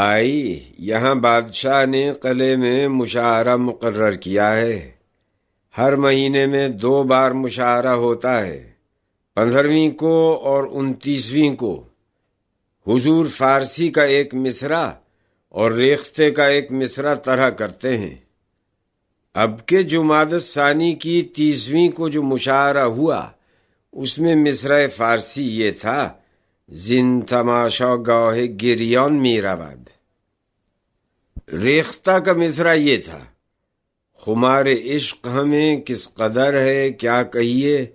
بھائی یہاں بادشاہ نے قلعے میں مشاعرہ مقرر کیا ہے۔ ہر مہینے میں دو بار مشاعرہ ہوتا ہے، پندرہویں کو اور انتیسویں کو۔ حضور فارسی کا ایک مصرع اور ریختے کا ایک مصرع طرح کرتے ہیں۔ اب کے جماعت ثانی کی تیسویں کو جو مشاعرہ ہوا، اس میں مصرع فارسی یہ تھا۔ زن تماشا گاہ گریون میرآباد ریختہ کا مصرع یہ تھا خمار عشق ہمیں کس قدر ہے کیا کہیے؟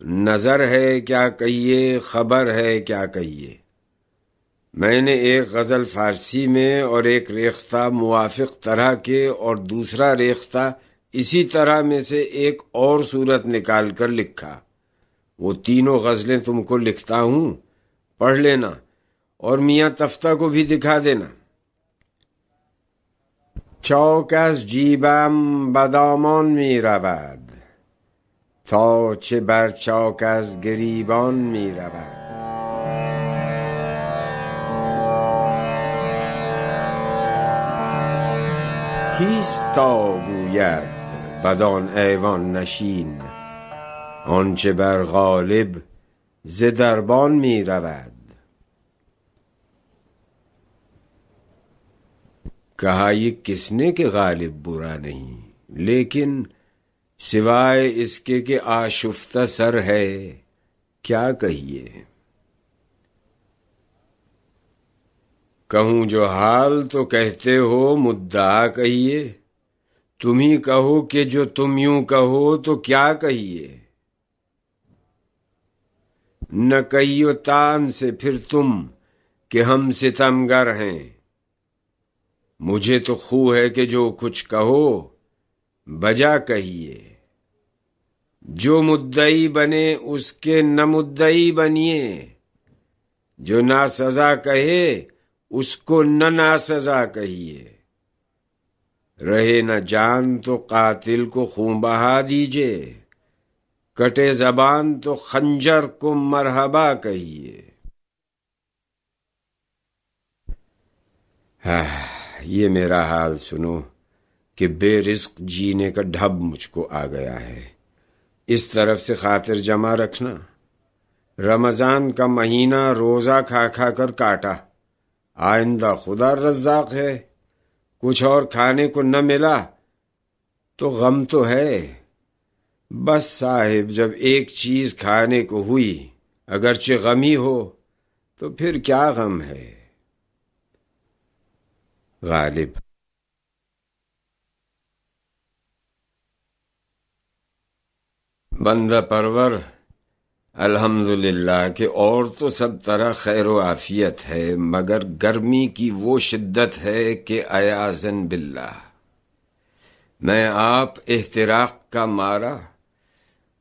نظر ہے کیا کہیے؟ خبر ہے کیا کہیے؟ میں نے ایک غزل فارسی میں اور ایک ریختہ موافق طرح کے اور دوسرا ریختہ اسی طرح میں سے ایک اور صورت نکال کر لکھا۔ وہ تینوں غزلیں تم کو لکھتا ہوں۔ پڑھ لینا اور میاں تفتہ کو بھی دکھا دینا۔ چوکس جیبم بدامان می رود۔ تا چه بر چاک از گریبان می رود۔ کیست تا گوید بدان ایوان نشین؟ آنچه بر غالب ز دربان می رود. کہا، یہ کس نے کہ غالب برا نہیں، لیکن سوائے اس کے کہ آشفتہ سر ہے، کیا کہیے؟ کہوں، جو حال تو کہتے ہو، مدعا کہیے۔ تم ہی کہو کہ جو تم یوں کہو، تو کیا کہیے؟ نہ کہیو تان سے پھر تم کہ ہم ستمگر ہیں۔ مجھے تو خو ہے کہ جو کچھ کہو، بجا کہیے۔ جو مدعی بنے، اس کے نہ مدعی بنیے۔ جو نا سزا کہے، اس کو نہ نا سزا کہیے۔ رہے نہ جان تو قاتل کو خون بہا دیجیے کٹے زبان تو خنجر کو مرحبا کہیے۔ یہ میرا حال سنو کہ بے رزق جینے کا ڈھب مجھ کو آ گیا ہے۔ اس طرف سے خاطر جمع رکھنا۔ رمضان کا مہینہ روزہ کھا کھا کر کاٹا۔ آئندہ خدا رزاق ہے۔ کچھ اور کھانے کو نہ ملا تو غم تو ہے۔ بس صاحب، جب ایک چیز کھانے کو ہوئی، اگرچہ غمی ہو، تو پھر کیا غم ہے؟ غالب۔ بندہ پرور الحمد للہ کہ اور تو سب طرح خیر و عافیت ہے، مگر گرمی کی وہ شدت ہے کہ ایازن باللہ۔ میں آپ احتراق کا مارا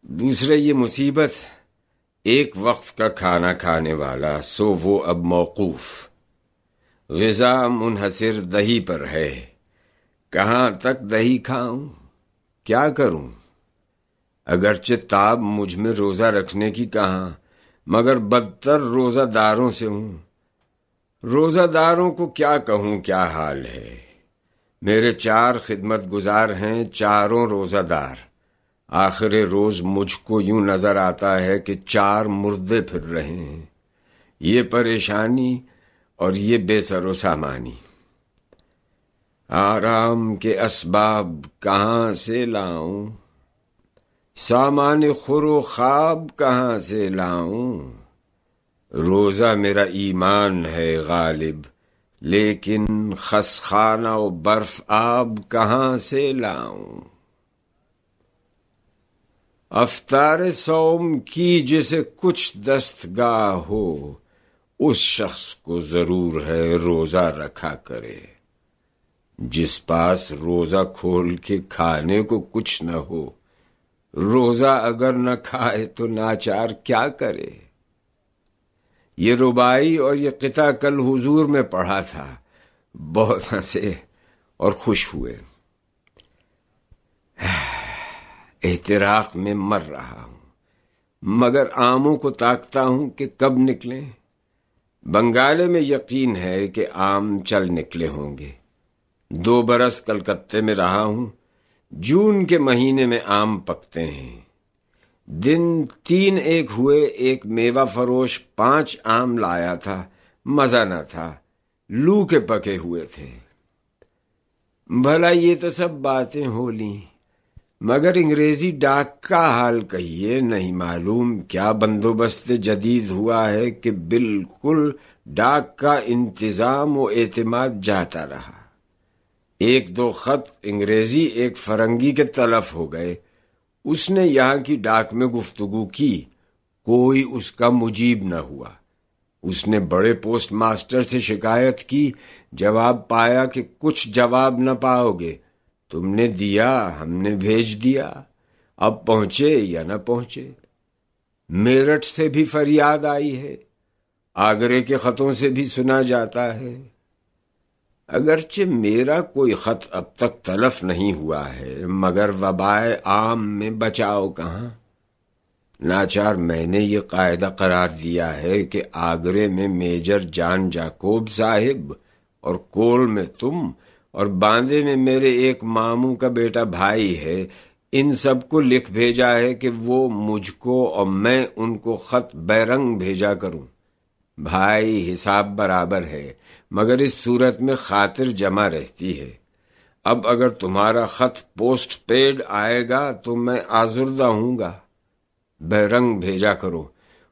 دوسرے یہ مصیبت، ایک وقت کا کھانا کھانے والا، سو وہ اب موقوف۔ غذا منحصر دہی پر ہے۔ کہاں تک دہی کھاؤں؟ کیا کروں؟ اگرچہ تاب مجھ میں روزہ رکھنے کی کہاں، مگر بدتر روزہ داروں سے ہوں۔ روزہ داروں کو کیا کہوں؟ کیا حال ہے؟ میرے چار خدمت گزار ہیں، چاروں روزہ دار۔ آخر روز مجھ کو یوں نظر آتا ہے کہ چار مردے پھر رہے ہیں۔ یہ پریشانی اور یہ بے سر و سامانی۔ آرام کے اسباب کہاں سے لاؤں؟ سامان خور و خواب کہاں سے لاؤں؟ روزہ میرا ایمان ہے غالب، لیکن خسخانہ و برف آب کہاں سے لاؤں؟ افطار سوم کی جسے کچھ دستگاہ ہو، اس شخص کو ضرور ہے روزہ رکھا کرے۔ جس پاس روزہ کھول کے کھانے کو کچھ نہ ہو، روزہ اگر نہ کھائے تو ناچار کیا کرے؟ یہ ربائی اور یہ قطع کل حضور میں پڑھا تھا۔ بہت ہنسے اور خوش ہوئے۔ احتراق میں مر رہا ہوں۔ مگر آموں کو تاکتا ہوں کہ کب نکلیں۔ بنگالے میں یقین ہے کہ آم چل نکلے ہوں گے۔ دو برس کلکتے میں رہا ہوں۔ جون کے مہینے میں آم پکتے ہیں۔ دن تین ایک ہوئے، ایک میوہ فروش، پانچ آم لایا تھا۔ مزہ نہ تھا۔ لو کے پکے ہوئے تھے۔ بھلا یہ تو سب باتیں ہو لی مگر انگریزی ڈاک کا حال کہیے، نہیں معلوم کیا بندوبست جدید ہوا ہے کہ بالکل ڈاک کا انتظام و اعتماد جاتا رہا۔ ایک دو خط انگریزی ایک فرنگی کے تلف ہو گئے۔ اس نے یہاں کی ڈاک میں گفتگو کی۔ کوئی اس کا مجیب نہ ہوا۔ اس نے بڑے پوسٹ ماسٹر سے شکایت کی۔ جواب پایا کہ کچھ جواب نہ پاؤ گے۔ تم نے دیا، ہم نے بھیج دیا، اب پہنچے یا نہ پہنچے۔ میرٹھ سے بھی فریاد آئی ہے، آگرے کے خطوں سے بھی سنا جاتا ہے۔ اگرچہ میرا کوئی خط اب تک تلف نہیں ہوا ہے، مگر وبائے عام میں بچاؤ کہاں؟ ناچار میں نے یہ قاعدہ قرار دیا ہے کہ آگرے میں میجر جان جاکوب صاحب اور کول میں تم اور باندے میں میرے ایک ماموں کا بیٹا بھائی ہے، ان سب کو لکھ بھیجا ہے کہ وہ مجھ کو اور میں ان کو خط بیرنگ بھیجا کروں۔ بھائی حساب برابر ہے، مگر اس صورت میں خاطر جمع رہتی ہے۔ اب اگر تمہارا خط پوسٹ پیڈ آئے گا تو میں آزردہ ہوں گا۔ بیرنگ بھیجا کرو،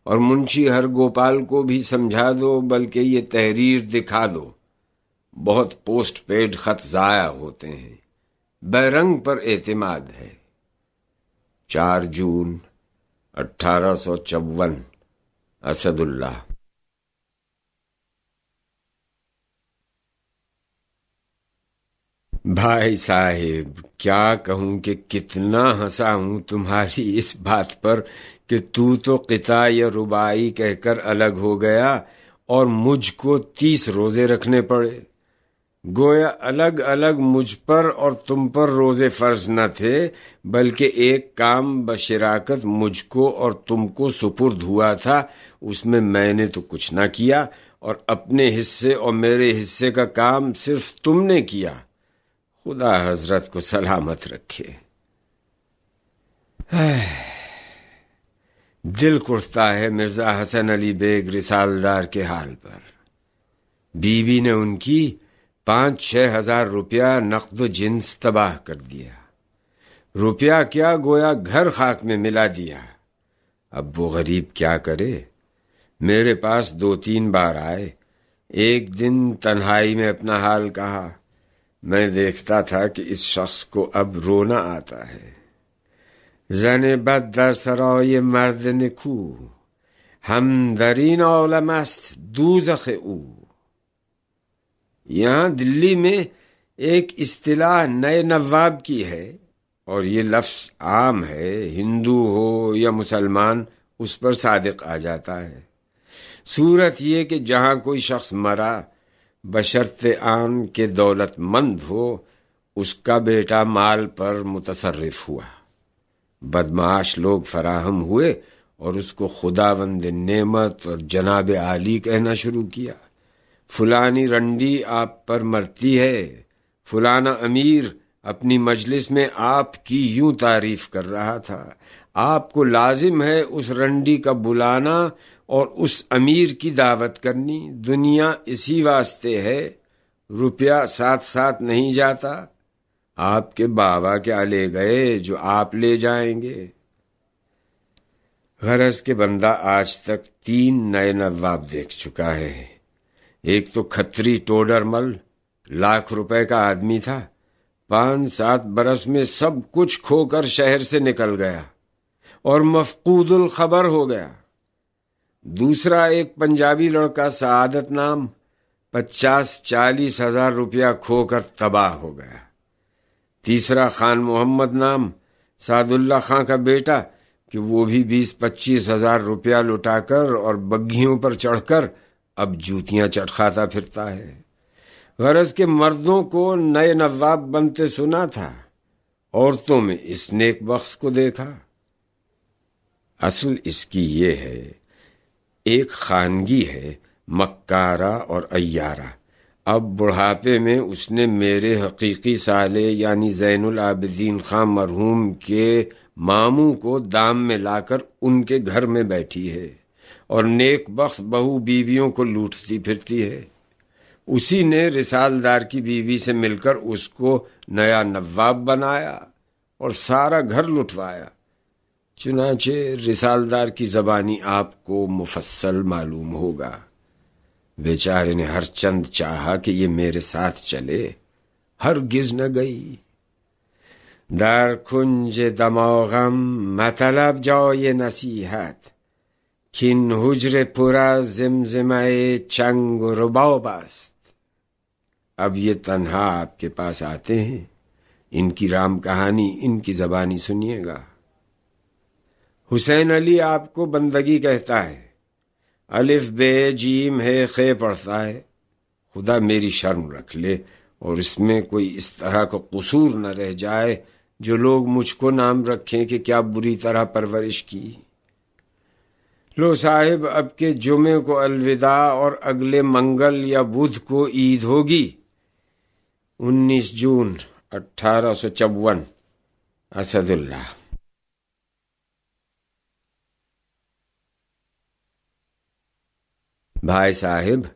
اور منشی ہر گوپال کو بھی سمجھا دو، بلکہ یہ تحریر دکھا دو۔ بہت پوسٹ پیڈ خط ضائع ہوتے ہیں۔ بیرنگ پر اعتماد ہے۔ چار جون اٹھارہ سو چون، اسد اللہ۔ بھائی صاحب، کیا کہوں کہ کتنا ہنسا ہوں تمہاری اس بات پر کہ تو تو قطع یا ربائی کہہ کر الگ ہو گیا اور مجھ کو تیس روزے رکھنے پڑے۔ گویا الگ الگ مجھ پر اور تم پر روزے فرض نہ تھے، بلکہ ایک کام بشراکت مجھ کو اور تم کو سپرد ہوا تھا، اس میں میں نے تو کچھ نہ کیا، اور اپنے حصے اور میرے حصے کا کام صرف تم نے کیا۔ خدا حضرت کو سلامت رکھے۔ دل کٹتا ہے مرزا حسن علی بیگ رسالدار کے حال پر۔ بی بی نے ان کی پانچ چھ ہزار روپیہ نقد و جنس تباہ کر دیا۔ روپیہ کیا گویا گھر خاک میں ملا دیا۔ اب وہ غریب کیا کرے؟ میرے پاس دو تین بار آئے۔ ایک دن تنہائی میں اپنا حال کہا۔ میں دیکھتا تھا کہ اس شخص کو اب رونا آتا ہے۔ زن بد در سرای مرد نکو۔ ہم درین عالم است، دوزخ او۔ یہاں دلی میں ایک اصطلاح نئے نواب کی ہے اور یہ لفظ عام ہے، ہندو ہو یا مسلمان، اس پر صادق آ جاتا ہے۔ صورت یہ کہ جہاں کوئی شخص مرا، بشرط آن کے دولت مند ہو، اس کا بیٹا مال پر متصرف ہوا۔ بدماش لوگ فراہم ہوئے اور اس کو خدا بند نعمت اور جناب عالی کہنا شروع کیا۔ فلانی رنڈی آپ پر مرتی ہے، فلانا امیر اپنی مجلس میں آپ کی یوں تعریف کر رہا تھا۔ آپ کو لازم ہے اس رنڈی کا بلانا اور اس امیر کی دعوت کرنی۔ دنیا اسی واسطے ہے، روپیہ ساتھ ساتھ نہیں جاتا۔ آپ کے بابا کیا لے گئے جو آپ لے جائیں گے؟ غرض کے بندہ آج تک تین نئے نواب دیکھ چکا ہے۔ ایک تو کھتری ٹوڈر مل، لاکھ روپے کا آدمی تھا۔ پانچ سات برس میں سب کچھ کھو کر شہر سے نکل گیا اور مفقود الخبر ہو گیا۔ دوسرا ایک پنجابی لڑکا سعادت نام، پچاس چالیس ہزار روپیہ کھو کر تباہ ہو گیا۔ تیسرا خان محمد نام، سعد اللہ خان کا بیٹا، کہ وہ بھی بیس پچیس ہزار روپیہ لٹا کر اور بگھیوں پر چڑھ کر اب جوتیاں چٹکھاتا پھرتا ہے۔ غرض کے مردوں کو نئے نواب بنتے سنا تھا۔ عورتوں میں اس نیک بخش کو دیکھا۔ اصل اس کی یہ ہے، ایک خانگی ہے مکارا اور ایارا اب بڑھاپے میں اس نے میرے حقیقی سالے یعنی زین العابدین خان مرحوم کے ماموں کو دام میں لا کر ان کے گھر میں بیٹھی ہے۔ اور نیک بخش بہو بیویوں کو لوٹتی پھرتی ہے۔ اسی نے رسالدار کی بیوی سے مل کر اس کو نیا نواب بنایا اور سارا گھر لٹوایا۔ چنانچہ رسالدار کی زبانی آپ کو مفصل معلوم ہوگا۔ بیچارے نے ہر چند چاہا کہ یہ میرے ساتھ چلے، ہر گز نہ گئی۔ در کنج دماغم مطلب جای نصیحت۔ کن حجر پورا زمزمہ چنگ و رباب است اب یہ تنہا آپ کے پاس آتے ہیں۔ ان کی رام کہانی ان کی زبانی سنیے گا۔ حسین علی آپ کو بندگی کہتا ہے۔ الف بے جیم ہے خے پڑھتا ہے۔ خدا میری شرم رکھ لے اور اس میں کوئی اس طرح کا قصور نہ رہ جائے جو لوگ مجھ کو نام رکھیں کہ کیا بری طرح پرورش کی۔ لو صاحب، اب کے جمعے کو الوداع اور اگلے منگل یا بدھ کو عید ہوگی۔ انیس جون اٹھارہ سو چون۔ اسد اللہ۔ بھائی صاحب،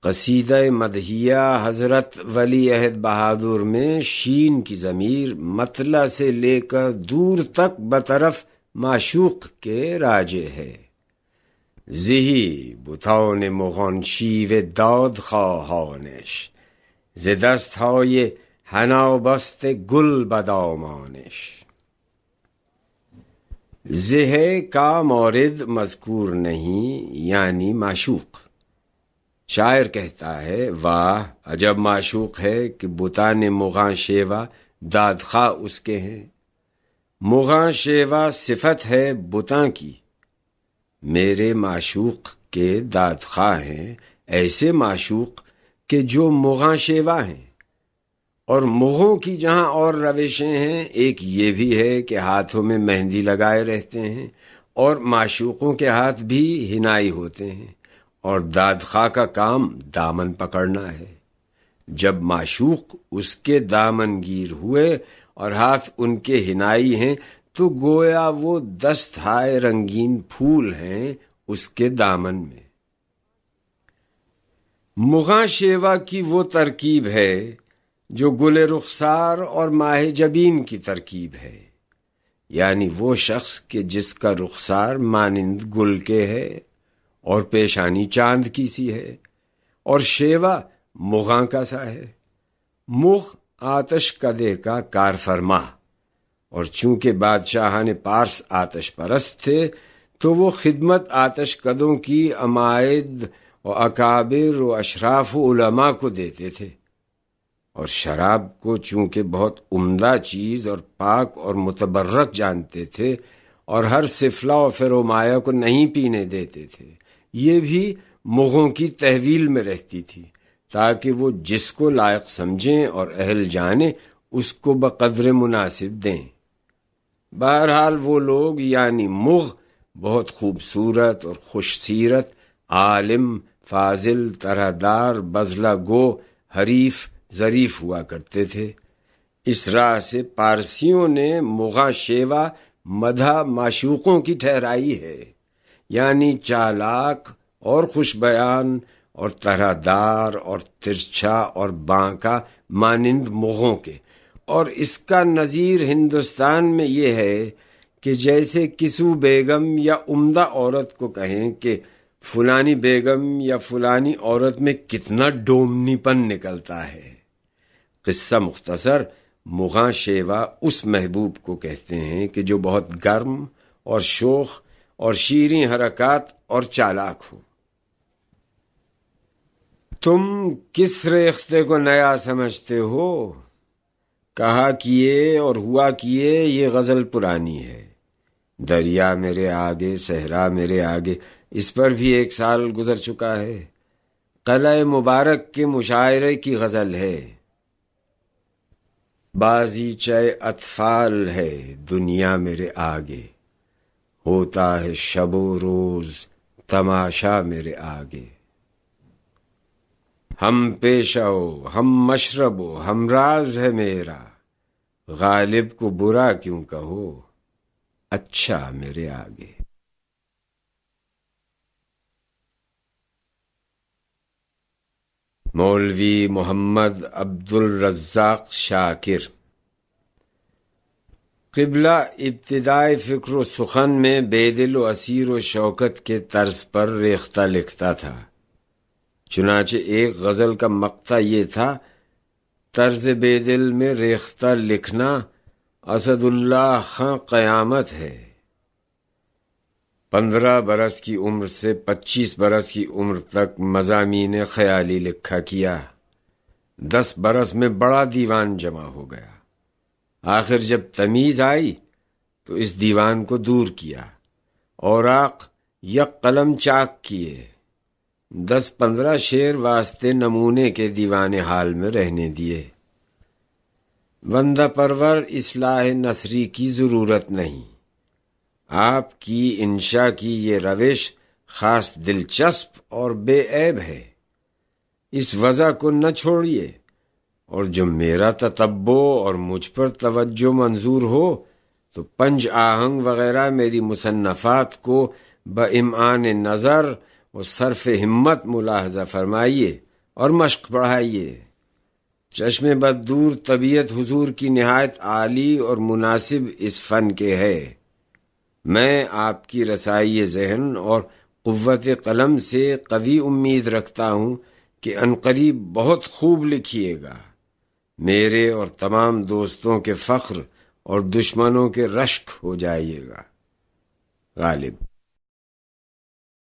قصیدہ مدہیہ حضرت ولی عہد بہادر میں شین کی ضمیر مطلع سے لے کر دور تک بطرف معشوق کے راجے ہے۔ زہی بتاؤن مغن شیو داد خواہانش زدست های حنا بست گل بدامانش. زہ کا مورد مذکور نہیں یعنی معشوق. شاعر کہتا ہے، واہ، عجب معشوق ہے کہ بتان مغاں شیوا دادخواہ اس کے ہیں. مغاں شیوا صفت ہے بتاں کی. میرے معشوق کے دادخواہ ہیں، ایسے معشوق کہ جو مغاں شیوا ہیں۔ اور مغوں کی جہاں اور روشیں ہیں، ایک یہ بھی ہے کہ ہاتھوں میں مہندی لگائے رہتے ہیں اور معشوقوں کے ہاتھ بھی ہنائی ہوتے ہیں۔ اور داد خواہ کا کام دامن پکڑنا ہے۔ جب معشوق اس کے دامن گیر ہوئے اور ہاتھ ان کے ہنائی ہیں تو گویا وہ دست ہائے رنگین پھول ہیں اس کے دامن میں۔ مغاں شیوا کی وہ ترکیب ہے جو گل رخسار اور ماہ جبین کی ترکیب ہے۔ یعنی وہ شخص کے جس کا رخسار مانند گل کے ہے اور پیشانی چاند کی سی ہے، اور شیوا مغاں کا سا ہے۔ مغ آتش کدے کا کار فرما اور چونکہ بادشاہان پارس آتش پرست تھے، تو وہ خدمت آتش قدوں کی عمائد و اکابر و اشراف و علماء کو دیتے تھے۔ اور شراب کو چونکہ بہت عمدہ چیز اور پاک اور متبرک جانتے تھے، اور ہر سفلا و فرومایا کو نہیں پینے دیتے تھے، یہ بھی مغوں کی تحویل میں رہتی تھی، تاکہ وہ جس کو لائق سمجھیں اور اہل جانیں، اس کو بقدر مناسب دیں۔ بہرحال وہ لوگ یعنی مغ، بہت خوبصورت اور خوش سیرت عالم، فاضل طرح دار بزلہ گو، حریف، ظریف ہوا کرتے تھے۔ اس راہ سے پارسیوں نے مغا شیوا مدھا معشوقوں کی ٹھہرائی ہے۔ یعنی چالاک اور خوش بیان اور طرح دار اور ترچھا اور بانکا مانند مغوں کے۔ اور اس کا نظیر ہندوستان میں یہ ہے کہ جیسے کسو بیگم یا عمدہ عورت کو کہیں کہ فلانی بیگم یا فلانی عورت میں کتنا ڈومنی پن نکلتا ہے۔ قصہ مختصر مغاں شیوا اس محبوب کو کہتے ہیں کہ جو بہت گرم اور شوخ اور شیریں حرکات اور چالاک ہو۔ تم کس ریختے کو نیا سمجھتے ہو؟ کہا کیے اور ہوا کیے یہ غزل پرانی ہے۔ دریا میرے آگے، صحرا میرے آگے، اس پر بھی ایک سال گزر چکا ہے۔ قلعہ مبارک کے مشاعرے کی غزل ہے۔ بازیچے اطفال ہے دنیا میرے آگے۔ ہوتا ہے شب و روز تماشا میرے آگے۔ ہم پیش آؤ، ہم مشرب ہم راز ہے میرا۔ غالب کو برا کیوں کہو؟ اچھا میرے آگے۔ مولوی محمد عبد الرزاق شاکر۔ قبلہ ابتدائی فکر و سخن میں بے دل و اسیر و شوکت کے طرز پر ریختہ لکھتا تھا۔ چنانچہ ایک غزل کا مقطع یہ تھا، طرز بے دل میں ریختہ لکھنا اسد اللہ خاں قیامت ہے۔ پندرہ برس کی عمر سے پچیس برس کی عمر تک مضامین خیالی لکھا کیا۔ دس برس میں بڑا دیوان جمع ہو گیا۔ آخر جب تمیز آئی تو اس دیوان کو دور کیا۔ اوراق یک قلم چاک کیے۔ دس پندرہ شیر واسطے نمونے کے دیوان حال میں رہنے دیے بندہ پرور اصلاح نصری کی ضرورت نہیں۔ آپ کی انشا کی یہ روش خاص دلچسپ اور بے عیب ہے۔ اس وضع کو نہ چھوڑیے۔ اور جو میرا تتبو اور مجھ پر توجہ منظور ہو، تو پنج آہنگ وغیرہ میری مصنفات کو بمان نظر و صرف ہمت ملاحظہ فرمائیے اور مشق پڑھائیے چشم بدور طبیعت حضور کی نہایت عالی اور مناسب اس فن کے ہے۔ میں آپ کی رسائی ذہن اور قوت قلم سے قوی امید رکھتا ہوں کہ انقریب بہت خوب لکھیے گا۔ میرے اور تمام دوستوں کے فخر اور دشمنوں کے رشک ہو جائیے گا۔ غالب۔